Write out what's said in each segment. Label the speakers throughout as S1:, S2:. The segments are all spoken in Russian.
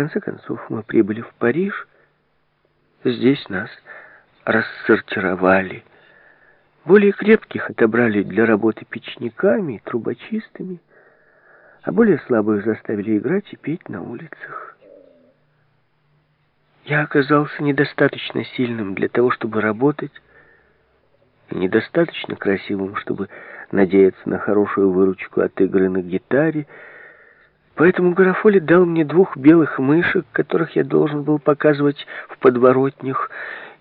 S1: конце концов мы прибыли в Париж. Здесь нас рассортировали. Более крепких отобрали для работы печниками трубочистами, а более слабых заставили играть и петь на улицах. Я оказался недостаточно сильным для того, чтобы работать, недостаточно красивым, чтобы надеяться на хорошую выручку от игры на гитаре, Поэтому Гарафоли дал мне двух белых мышек, которых я должен был показывать в подворотнях,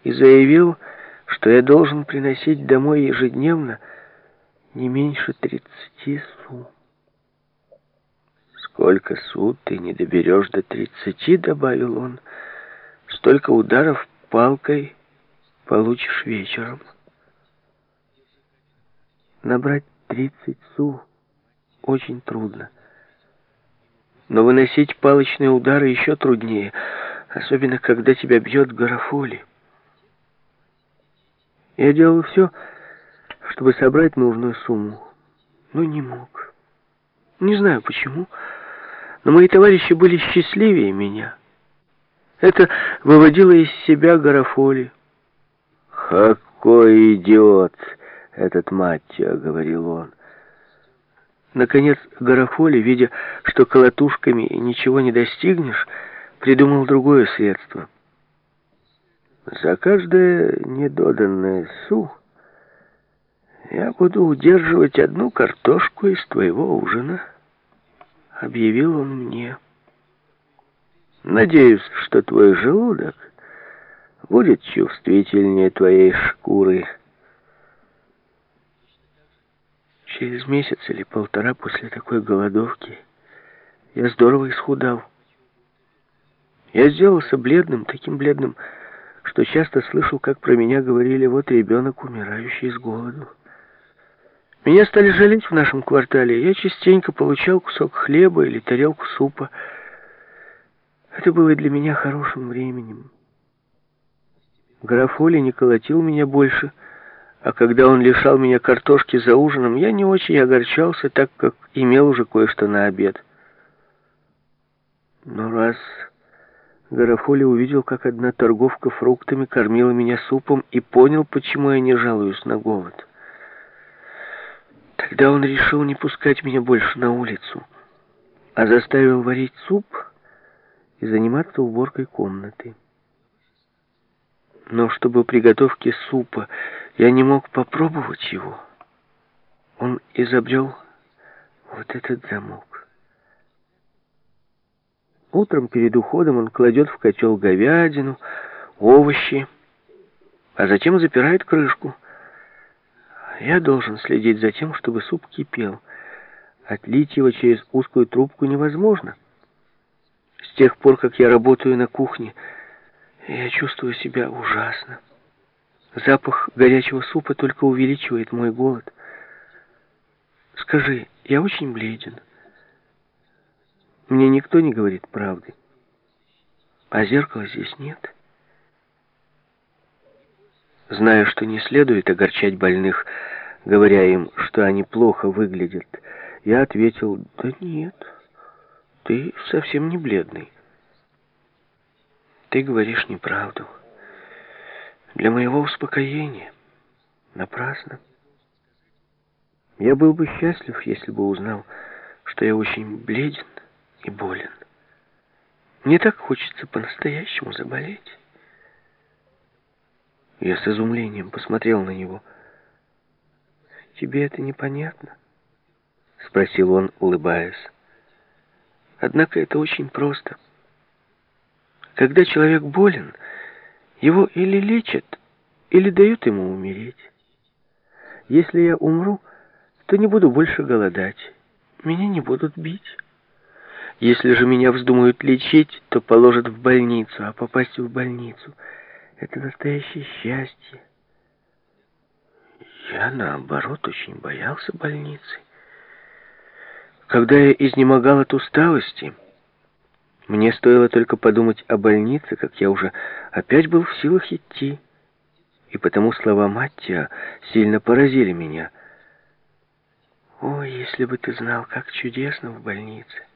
S1: и заявил, что я должен приносить домой ежедневно не меньше тридцати су. «Сколько су ты не доберешь до тридцати», — добавил он, — «столько ударов палкой получишь вечером». Набрать тридцать су очень трудно. Но выносить палочные удары еще труднее, особенно когда тебя бьет Гарафоли. Я делал все, чтобы собрать нужную сумму, но не мог. Не знаю почему, но мои товарищи были счастливее меня. Это выводило из себя Гарафоли. «Какой идиот этот Маттио!» — говорил он. Наконец Гарафоли, видя, что колотушками ничего не достигнешь, придумал другое средство. «За каждое недоданное су я буду удерживать одну картошку из твоего ужина», — объявил он мне. «Надеюсь, что твой желудок будет чувствительнее твоей шкуры». Через месяц или полтора после такой голодовки я здорово исхудал. Я сделался бледным, таким бледным, что часто слышал, как про меня говорили, вот ребенок, умирающий с голоду. Меня стали жалеть в нашем квартале. Я частенько получал кусок хлеба или тарелку супа. Это было для меня хорошим временем. Графоли не колотил меня больше, — а когда он лишал меня картошки за ужином, я не очень огорчался, так как имел уже кое-что на обед. Но раз Гарафоли увидел, как одна торговка фруктами кормила меня супом и понял, почему я не жалуюсь на голод. Тогда он решил не пускать меня больше на улицу, а заставил варить суп и заниматься уборкой комнаты. Но чтобы приготовке супа я не мог попробовать его. Он изобрел вот этот замок. Утром перед уходом он кладет в котел говядину, овощи, а затем запирает крышку. Я должен следить за тем, чтобы суп кипел. Отлить его через узкую трубку невозможно. С тех пор, как я работаю на кухне, я чувствую себя ужасно. Запах горячего супа только увеличивает мой голод. Скажи, я очень бледен. Мне никто не говорит правды. А зеркала здесь нет. Зная, что не следует огорчать больных, говоря им, что они плохо выглядят, я ответил, да нет, ты совсем не бледный. Ты говоришь неправду для моего успокоения. Напрасно. Я был бы счастлив, если бы узнал, что я очень бледен и болен. Мне так хочется по-настоящему заболеть. Я с изумлением посмотрел на него. «Тебе это непонятно?» — спросил он, улыбаясь. «Однако это очень просто. Когда человек болен, его или лечат, или дают ему умереть. Если я умру, то не буду больше голодать. Меня не будут бить. Если же меня вздумают лечить, то положат в больницу, а попасть в больницу — это настоящее счастье. Я, наоборот, очень боялся больницы. Когда я изнемогал от усталости... Мне стоило только подумать о больнице, как я уже опять был в силах идти. И потому слова Маттия сильно поразили меня. «Ой, если бы ты знал, как чудесно в больнице!»